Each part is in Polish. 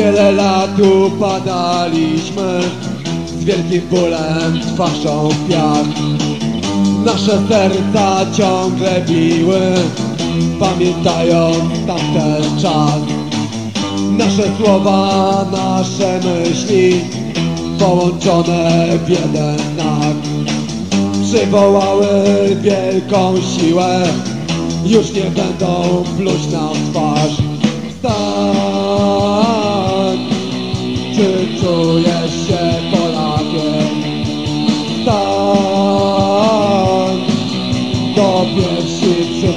Wiele lat upadaliśmy Z wielkim bólem twarzą w piach. Nasze serca ciągle biły Pamiętając tamten czas. Nasze słowa, nasze myśli Połączone w jeden znak. Przywołały wielką siłę Już nie będą pluć nam twarz. Stań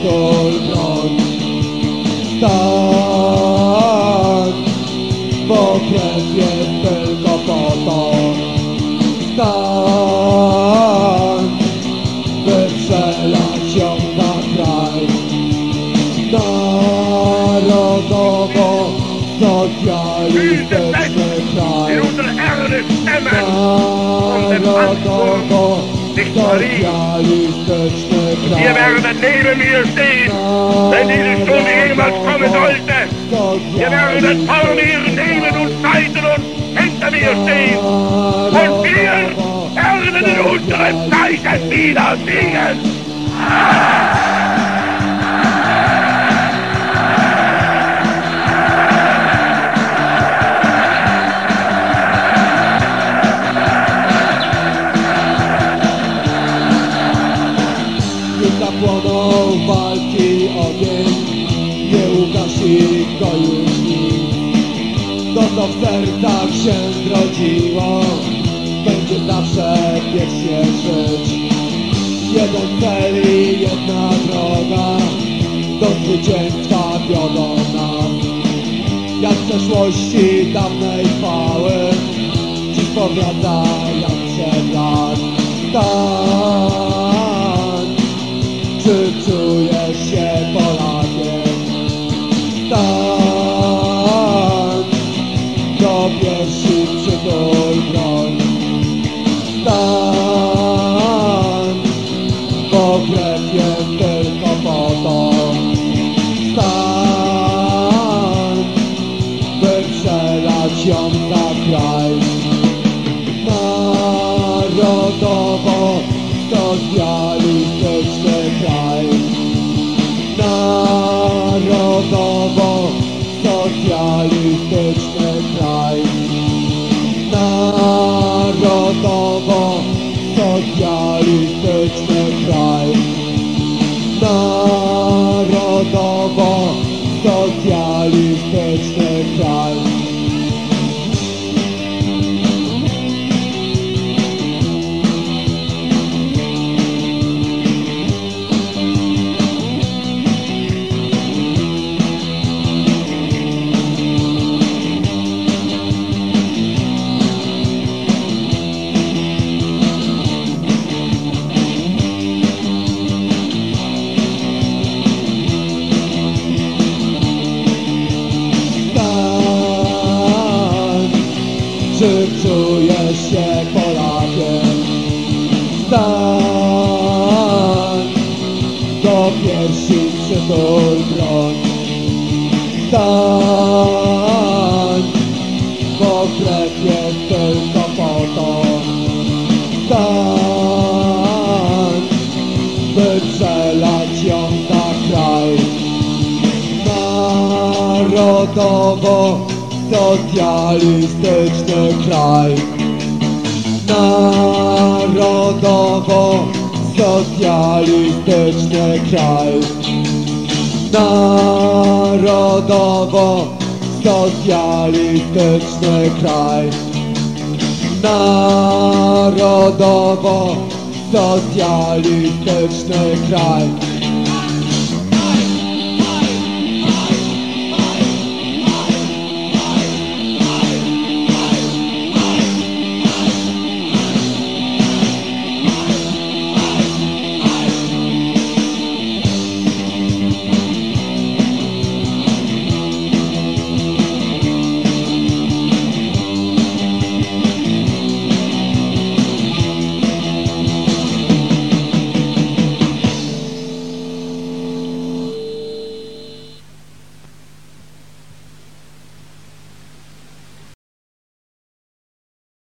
broń Stań Bo krew jest tylko po to. Stań By przelać ją na kraj. Narodowo Socjalistyczny kraj. Narodowo Socjalistyczny Wir werden neben mir stehen, wenn diese Stunde jemals kommen sollte. Wir werden vor mir neben und Seiten und hinter mir stehen. Und wir werden in unserem Zeichen wieder siegen. W sercach się zrodziło Będzie zawsze wiecznie żyć. Jeden cel i jedna droga. Do zwycięstwa wiodą nas Jak w przeszłości dawnej chwały. Dziś powraca jak przed lat Do piersi przytul broń Stań. Bo tylko po to. By przelać ją za kraj. Narodowo socjalistyczny kraj Narodowo socjalistyczny kraj. Narodowo socjalistyczny kraj czy czujesz się Polakiem? Stań, do piersi przytul broń. Stań, bo krew jest tylko po to. Stań, by przelać ją za kraj. Narodowo socjalistyczny kraj. Narodowo socjalistyczny kraj. Narodowo socjalistyczny kraj. Narodowo socjalistyczny kraj